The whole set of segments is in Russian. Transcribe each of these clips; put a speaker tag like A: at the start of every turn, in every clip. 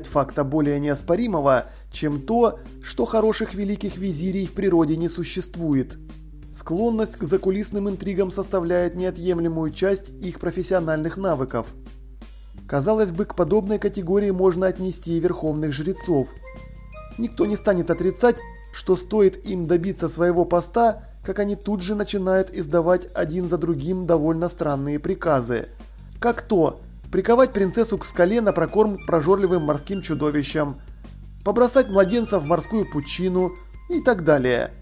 A: нет факта более неоспоримого, чем то, что хороших великих визирей в природе не существует. Склонность к закулисным интригам составляет неотъемлемую часть их профессиональных навыков. Казалось бы, к подобной категории можно отнести и верховных жрецов. Никто не станет отрицать, что стоит им добиться своего поста, как они тут же начинают издавать один за другим довольно странные приказы. Как то, приковать принцессу к скале на прокорм прожорливым морским чудовищам, побросать младенца в морскую пучину и так далее.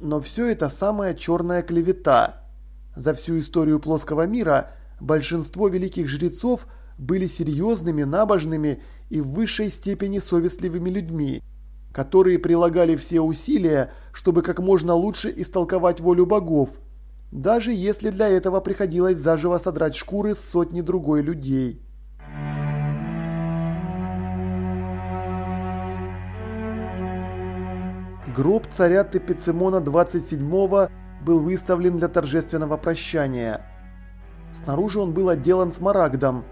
A: Но все это самая черная клевета. За всю историю плоского мира – большинство великих жрецов были серьезными, набожными и в высшей степени совестливыми людьми, которые прилагали все усилия, чтобы как можно лучше истолковать волю богов, даже если для этого приходилось заживо содрать шкуры с сотни другой людей. Гроб царя Тепицемона 27 был выставлен для торжественного прощания – Снаружи он был отделан смарагдом,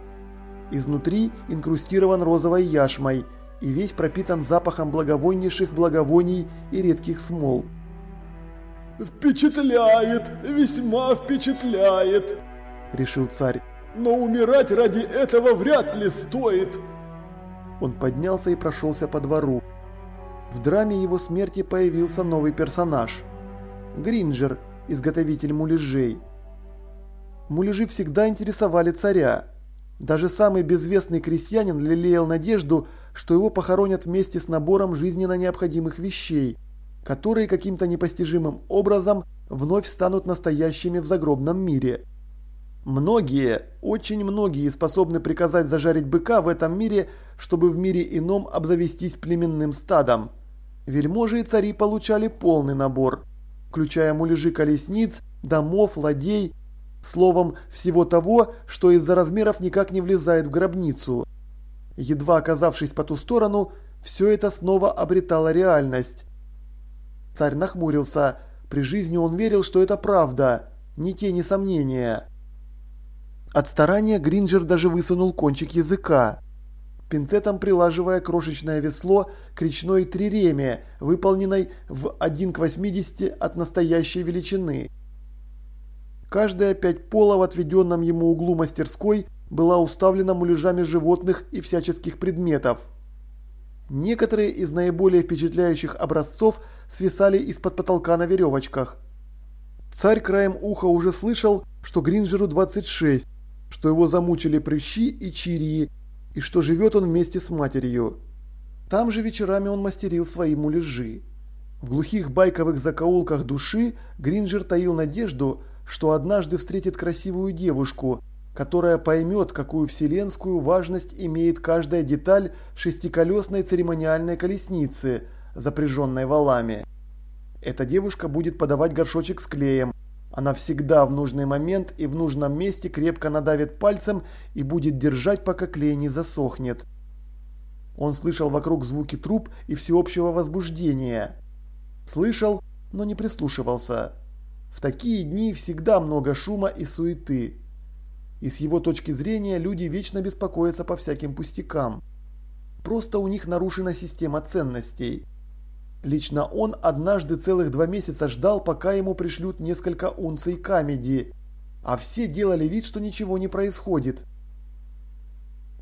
A: изнутри инкрустирован розовой яшмой и весь пропитан запахом благовоннейших благовоний и редких смол.
B: «Впечатляет, весьма впечатляет!» – решил царь. «Но умирать ради этого вряд ли стоит!»
A: Он поднялся и прошелся по двору. В драме его смерти появился новый персонаж – Гринджер, изготовитель муляжей. Муляжи всегда интересовали царя. Даже самый безвестный крестьянин лелеял надежду, что его похоронят вместе с набором жизненно необходимых вещей, которые каким-то непостижимым образом вновь станут настоящими в загробном мире. Многие, очень многие способны приказать зажарить быка в этом мире, чтобы в мире ином обзавестись племенным стадом. Вельможи и цари получали полный набор, включая муляжи колесниц, домов, ладей, Словом, всего того, что из-за размеров никак не влезает в гробницу. Едва оказавшись по ту сторону, все это снова обретало реальность. Царь нахмурился. При жизни он верил, что это правда, ни тени сомнения. От старания Гринджер даже высунул кончик языка, пинцетом прилаживая крошечное весло к речной триреме, выполненной в 1 к 80 от настоящей величины. Каждая пять пола в отведенном ему углу мастерской была уставлена муляжами животных и всяческих предметов. Некоторые из наиболее впечатляющих образцов свисали из-под потолка на веревочках. Царь краем уха уже слышал, что Гринджеру 26, что его замучили прыщи и чирии, и что живет он вместе с матерью. Там же вечерами он мастерил свои муляжи. В глухих байковых закоулках души Гринджер таил надежду, что однажды встретит красивую девушку, которая поймет, какую вселенскую важность имеет каждая деталь шестиколесной церемониальной колесницы, запряженной валами. Эта девушка будет подавать горшочек с клеем. Она всегда в нужный момент и в нужном месте крепко надавит пальцем и будет держать, пока клей не засохнет. Он слышал вокруг звуки труб и всеобщего возбуждения. Слышал, но не прислушивался. В такие дни всегда много шума и суеты. И с его точки зрения люди вечно беспокоятся по всяким пустякам. Просто у них нарушена система ценностей. Лично он однажды целых два месяца ждал, пока ему пришлют несколько унций камеди, а все делали вид, что ничего не происходит.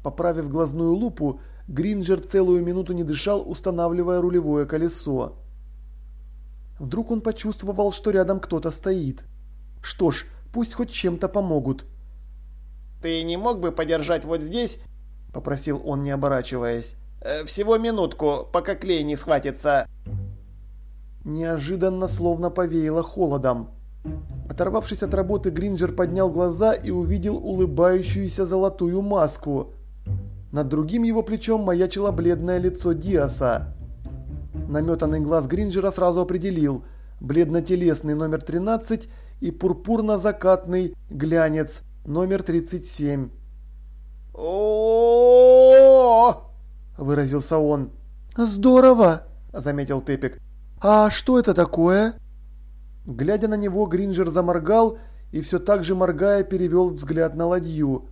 A: Поправив глазную лупу, Гринджер целую минуту не дышал, устанавливая рулевое колесо. Вдруг он почувствовал, что рядом кто-то стоит. Что ж, пусть хоть чем-то помогут.
C: «Ты не мог бы подержать вот здесь?» – попросил он, не оборачиваясь. «Э, «Всего минутку, пока клей не схватится».
A: Неожиданно словно повеяло холодом. Оторвавшись от работы, Гринджер поднял глаза и увидел улыбающуюся золотую маску. Над другим его плечом маячило бледное лицо Диаса. Наметанный глаз Гринджера сразу определил бледнотелесный номер 13 и пурпурно-закатный глянец номер 37.
C: о
A: выразился он. «Здорово!» – заметил Тепик. «А что это такое?» Глядя на него, Гринджер заморгал и все так же моргая перевел взгляд на ладью.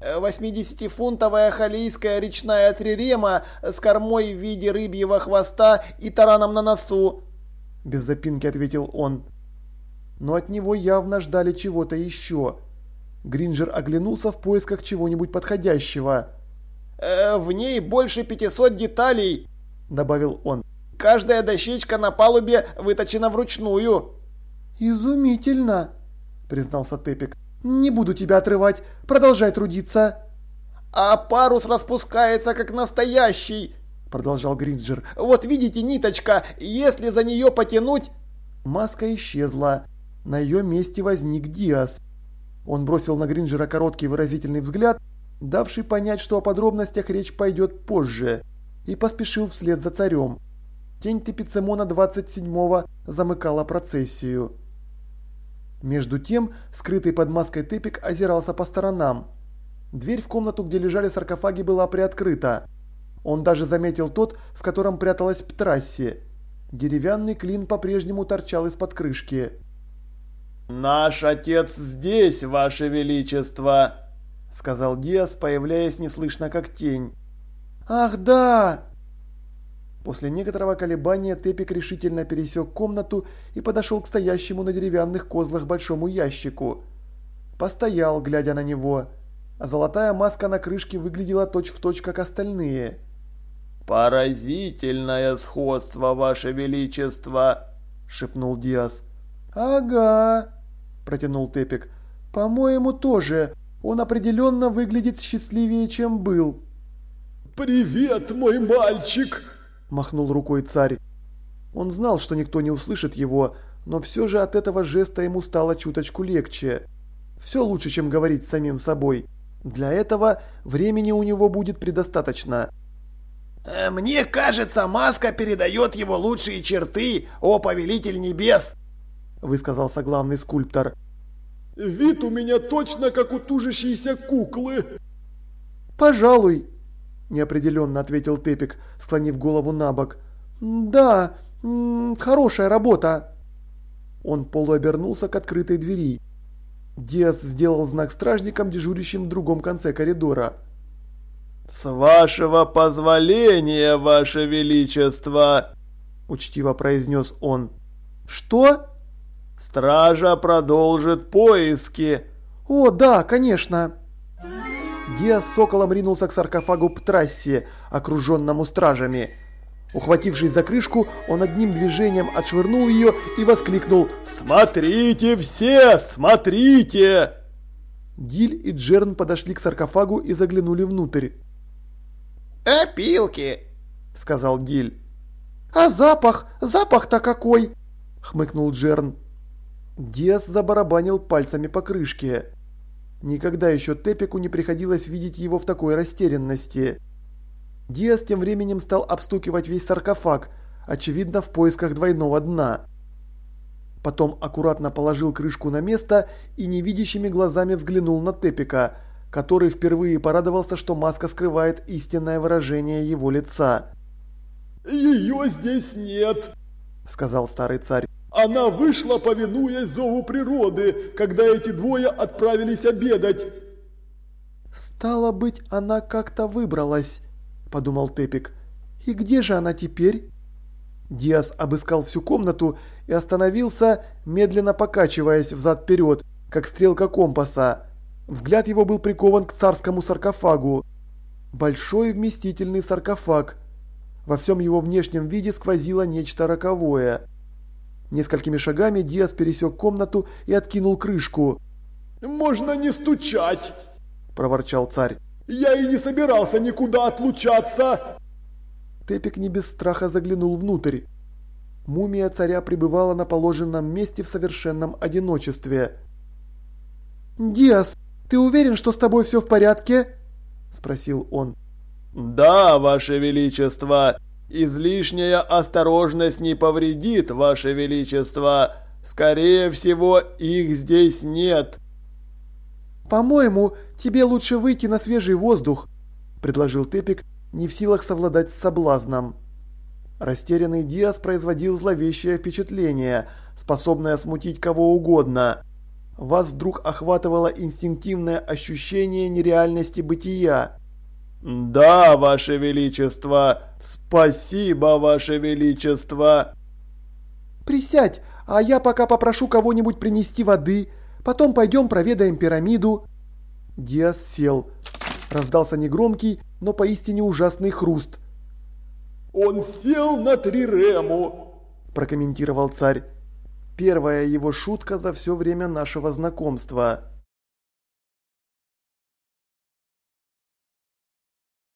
C: 80-фунтовая халийская речная трирема с кормой в виде рыбьего хвоста и тараном на носу.
A: Без запинки ответил он. Но от него явно ждали чего-то еще. Гринджер оглянулся в поисках чего-нибудь подходящего.
C: «Э, «В ней больше 500 деталей», — добавил он. «Каждая дощечка на палубе выточена вручную».
A: «Изумительно», — признался Тепик. «Не буду тебя отрывать. Продолжай трудиться».
C: «А парус распускается как настоящий», — продолжал Гринджер. «Вот видите ниточка, если за нее потянуть...»
A: Маска исчезла. На ее месте возник Диас. Он бросил на Гринджера короткий выразительный взгляд, давший понять, что о подробностях речь пойдет позже, и поспешил вслед за царем. Тень Тепицемона 27-го замыкала процессию. Между тем, скрытый под маской Тепик озирался по сторонам. Дверь в комнату, где лежали саркофаги, была приоткрыта. Он даже заметил тот, в котором пряталась Птрасси. Деревянный клин по-прежнему торчал из-под крышки.
B: «Наш отец здесь, ваше величество!»
A: — сказал Диас, появляясь неслышно как тень. «Ах, да!» После некоторого колебания Тепик решительно пересек комнату и подошел к стоящему на деревянных козлах большому ящику. Постоял, глядя на него, а золотая маска на крышке выглядела точь-в-точь, точь, как остальные.
B: «Поразительное сходство, ваше величество!» — шепнул Диас.
A: «Ага», – протянул Тепик. «По-моему, тоже. Он определенно выглядит счастливее, чем был».
B: «Привет, мой мальчик!»
A: – махнул рукой царь. Он знал, что никто не услышит его, но все же от этого жеста ему стало чуточку легче. Все лучше, чем говорить с самим собой. Для этого времени у него будет предостаточно.
C: «Э, «Мне кажется, маска передает его лучшие черты, о повелитель небес!»
A: высказался главный скульптор.
B: «Вид у меня точно как у тужащейся куклы!»
A: «Пожалуй», – неопределенно ответил Тепик, склонив голову на бок. «Да, хорошая работа». Он полуобернулся к открытой двери. Диас сделал знак стражникам, дежурящим в другом конце коридора.
B: «С вашего позволения, ваше величество!» – учтиво произнес он.
A: «Что?»
B: Стража продолжит поиски.
A: О, да, конечно. Диас с соколом ринулся к саркофагу Птрасси, окруженному стражами. Ухватившись за крышку, он одним движением отшвырнул ее и воскликнул
B: «Смотрите все, смотрите!»
A: Диль и Джерн подошли к саркофагу и заглянули внутрь.
C: «Опилки!»
A: – сказал Диль. «А запах? Запах-то какой!» – хмыкнул Джерн. Диас забарабанил пальцами по крышке. Никогда еще Тепику не приходилось видеть его в такой растерянности. Диас тем временем стал обстукивать весь саркофаг, очевидно в поисках двойного дна. Потом аккуратно положил крышку на место и невидящими глазами взглянул на Тепика, который впервые порадовался, что маска скрывает истинное выражение его лица.
B: «Ее здесь нет», — сказал старый царь. Она вышла, повинуясь зову природы, когда эти двое отправились обедать.
A: «Стало быть, она как-то выбралась», – подумал Тепик. «И где же она теперь?» Диас обыскал всю комнату и остановился, медленно покачиваясь взад-вперед, как стрелка компаса. Взгляд его был прикован к царскому саркофагу. Большой вместительный саркофаг. Во всем его внешнем виде сквозило нечто роковое. Несколькими шагами Диас пересек комнату и откинул крышку.
B: «Можно не стучать!»
A: – проворчал царь.
B: «Я и не собирался никуда отлучаться!»
A: Тепик не без страха заглянул внутрь. Мумия царя пребывала на положенном месте в совершенном одиночестве. «Диас, ты уверен, что с тобой все в порядке?» – спросил он.
B: «Да, ваше величество!» Излишняя осторожность не повредит, Ваше Величество. Скорее всего, их здесь нет.
A: По-моему, тебе лучше выйти на свежий воздух, предложил Тепик, не в силах совладать с соблазном. Растерянный Диас производил зловещее впечатление, способное смутить кого угодно. вас вдруг охватывало инстинктивное ощущение нереальности бытия.
B: «Да, Ваше Величество! Спасибо, Ваше Величество!»
A: «Присядь, а я пока попрошу кого-нибудь принести воды, потом пойдем проведаем пирамиду». Диас сел. Раздался негромкий, но поистине ужасный хруст.
B: «Он сел на трирему!»
A: – прокомментировал царь. Первая его шутка за все время нашего знакомства –